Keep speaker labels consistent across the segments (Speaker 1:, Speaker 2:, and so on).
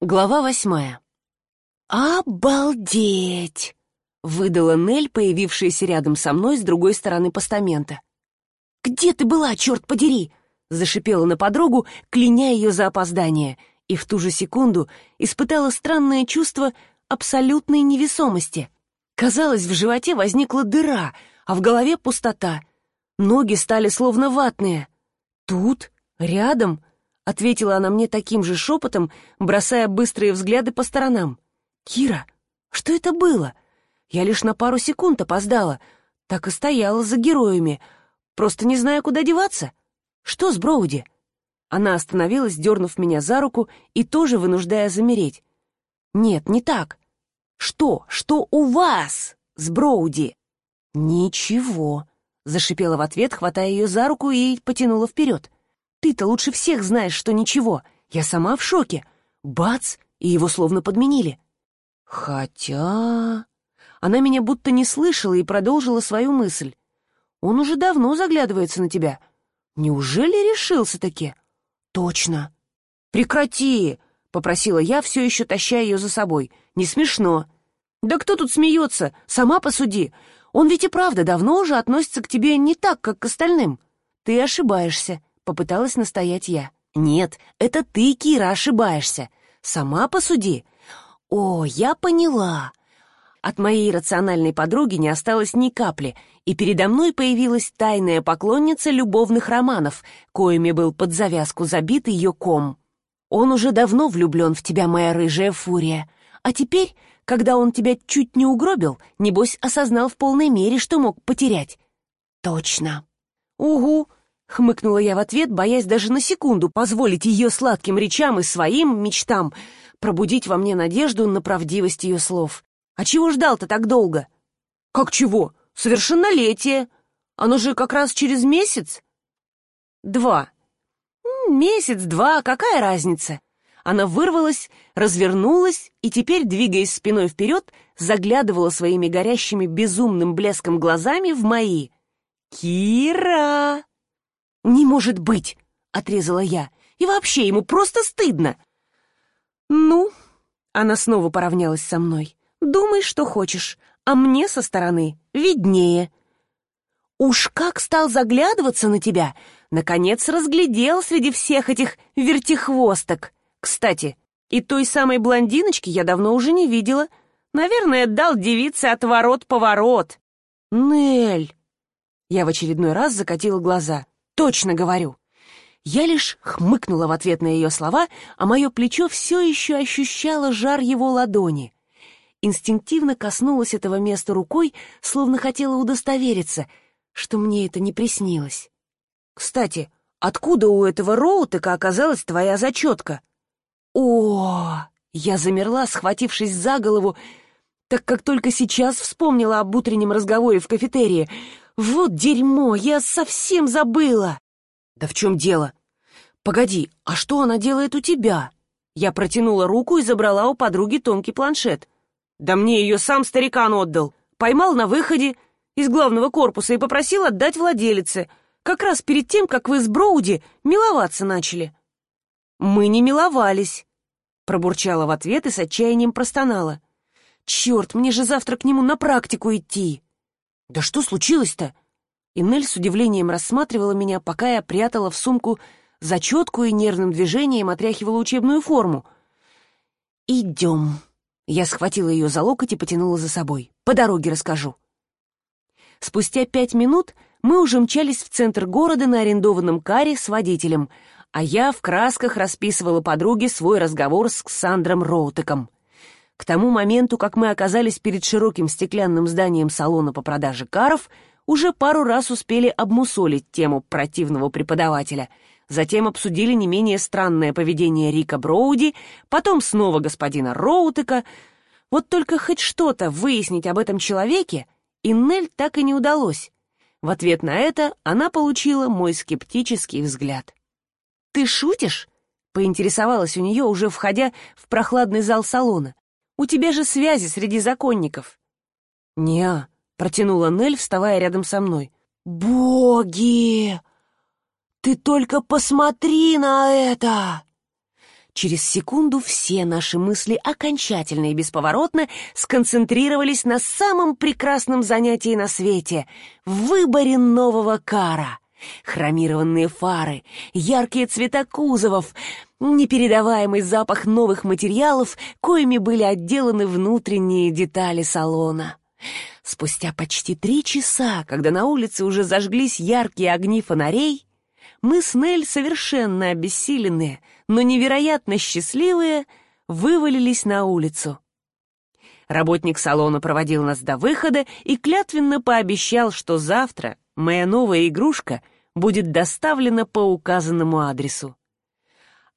Speaker 1: Глава восьмая. «Обалдеть!» — выдала Нель, появившаяся рядом со мной с другой стороны постамента. «Где ты была, черт подери?» — зашипела на подругу, кляня ее за опоздание, и в ту же секунду испытала странное чувство абсолютной невесомости. Казалось, в животе возникла дыра, а в голове пустота. Ноги стали словно ватные. Тут, рядом, ответила она мне таким же шепотом, бросая быстрые взгляды по сторонам. «Кира, что это было? Я лишь на пару секунд опоздала, так и стояла за героями, просто не знаю, куда деваться. Что с Броуди?» Она остановилась, дернув меня за руку и тоже вынуждая замереть. «Нет, не так. Что? Что у вас с Броуди?» «Ничего», — зашипела в ответ, хватая ее за руку и потянула вперед. Ты-то лучше всех знаешь, что ничего. Я сама в шоке. Бац! И его словно подменили. Хотя... Она меня будто не слышала и продолжила свою мысль. Он уже давно заглядывается на тебя. Неужели решился-таки? Точно. Прекрати! — попросила я, все еще таща ее за собой. «Не смешно». «Да кто тут смеется? Сама посуди. Он ведь и правда давно уже относится к тебе не так, как к остальным. Ты ошибаешься. Попыталась настоять я. «Нет, это ты, Кира, ошибаешься. Сама посуди». «О, я поняла». От моей рациональной подруги не осталось ни капли, и передо мной появилась тайная поклонница любовных романов, коими был под завязку забит ее ком. «Он уже давно влюблен в тебя, моя рыжая фурия. А теперь, когда он тебя чуть не угробил, небось осознал в полной мере, что мог потерять». «Точно». «Угу, Хмыкнула я в ответ, боясь даже на секунду позволить ее сладким речам и своим мечтам пробудить во мне надежду на правдивость ее слов. «А чего ждал-то так долго?» «Как чего? Совершеннолетие! Оно же как раз через месяц?» «Два». «Месяц-два, какая разница?» Она вырвалась, развернулась и теперь, двигаясь спиной вперед, заглядывала своими горящими безумным блеском глазами в мои. «Кира!» «Не может быть!» — отрезала я. «И вообще ему просто стыдно!» «Ну?» — она снова поравнялась со мной. «Думай, что хочешь, а мне со стороны виднее». «Уж как стал заглядываться на тебя! Наконец разглядел среди всех этих вертихвосток! Кстати, и той самой блондиночки я давно уже не видела. Наверное, дал девице отворот-поворот». «Нель!» Я в очередной раз закатила глаза. Точно говорю. Я лишь хмыкнула в ответ на ее слова, а мое плечо все еще ощущало жар его ладони. Инстинктивно коснулась этого места рукой, словно хотела удостовериться, что мне это не приснилось. «Кстати, откуда у этого Роутека оказалась твоя зачетка?» «О!» Я замерла, схватившись за голову, так как только сейчас вспомнила об утреннем разговоре в кафетерии — «Вот дерьмо, я совсем забыла!» «Да в чем дело?» «Погоди, а что она делает у тебя?» Я протянула руку и забрала у подруги тонкий планшет. «Да мне ее сам старикан отдал. Поймал на выходе из главного корпуса и попросил отдать владелице, как раз перед тем, как вы с Броуди миловаться начали». «Мы не миловались», — пробурчала в ответ и с отчаянием простонала. «Черт, мне же завтра к нему на практику идти!» «Да что случилось-то?» И Нель с удивлением рассматривала меня, пока я прятала в сумку зачетку и нервным движением отряхивала учебную форму. «Идем». Я схватила ее за локоть и потянула за собой. «По дороге расскажу». Спустя пять минут мы уже мчались в центр города на арендованном каре с водителем, а я в красках расписывала подруге свой разговор с Ксандром Роутеком. К тому моменту, как мы оказались перед широким стеклянным зданием салона по продаже каров, уже пару раз успели обмусолить тему противного преподавателя, затем обсудили не менее странное поведение Рика Броуди, потом снова господина Роутека. Вот только хоть что-то выяснить об этом человеке Иннель так и не удалось. В ответ на это она получила мой скептический взгляд. «Ты шутишь?» — поинтересовалась у нее, уже входя в прохладный зал салона. У тебя же связи среди законников». «Не-а», протянула Нель, вставая рядом со мной. «Боги! Ты только посмотри на это!» Через секунду все наши мысли окончательно и бесповоротно сконцентрировались на самом прекрасном занятии на свете — выборе нового кара. Хромированные фары, яркие цвета кузовов, непередаваемый запах новых материалов, коими были отделаны внутренние детали салона. Спустя почти три часа, когда на улице уже зажглись яркие огни фонарей, мы с Нель, совершенно обессиленные, но невероятно счастливые, вывалились на улицу. Работник салона проводил нас до выхода и клятвенно пообещал, что завтра моя новая игрушка будет доставлена по указанному адресу.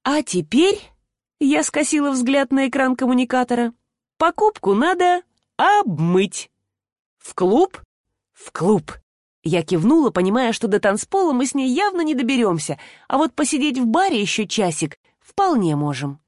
Speaker 1: А теперь, я скосила взгляд на экран коммуникатора, покупку надо обмыть. В клуб? В клуб. Я кивнула, понимая, что до танцпола мы с ней явно не доберемся, а вот посидеть в баре еще часик вполне можем.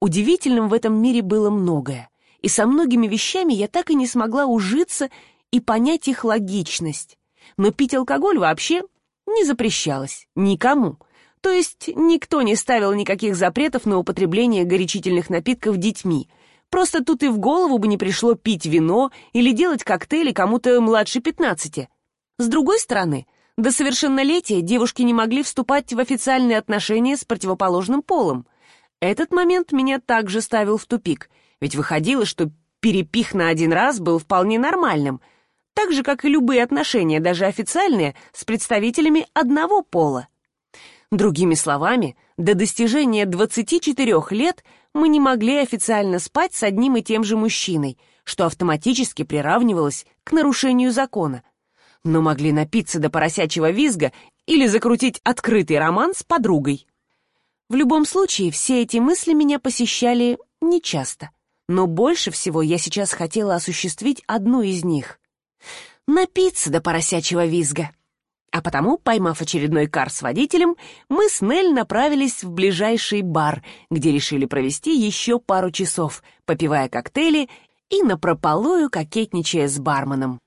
Speaker 1: Удивительным в этом мире было многое, и со многими вещами я так и не смогла ужиться и понять их логичность. Но пить алкоголь вообще не запрещалось никому. То есть никто не ставил никаких запретов на употребление горячительных напитков детьми. Просто тут и в голову бы не пришло пить вино или делать коктейли кому-то младше пятнадцати. С другой стороны, до совершеннолетия девушки не могли вступать в официальные отношения с противоположным полом. Этот момент меня также ставил в тупик, ведь выходило, что перепих на один раз был вполне нормальным, так же, как и любые отношения, даже официальные, с представителями одного пола. Другими словами, до достижения 24 лет мы не могли официально спать с одним и тем же мужчиной, что автоматически приравнивалось к нарушению закона но могли напиться до поросячьего визга или закрутить открытый роман с подругой. В любом случае, все эти мысли меня посещали нечасто, но больше всего я сейчас хотела осуществить одну из них — напиться до поросячьего визга. А потому, поймав очередной кар с водителем, мы с Нель направились в ближайший бар, где решили провести еще пару часов, попивая коктейли и напропалую кокетничая с барменом.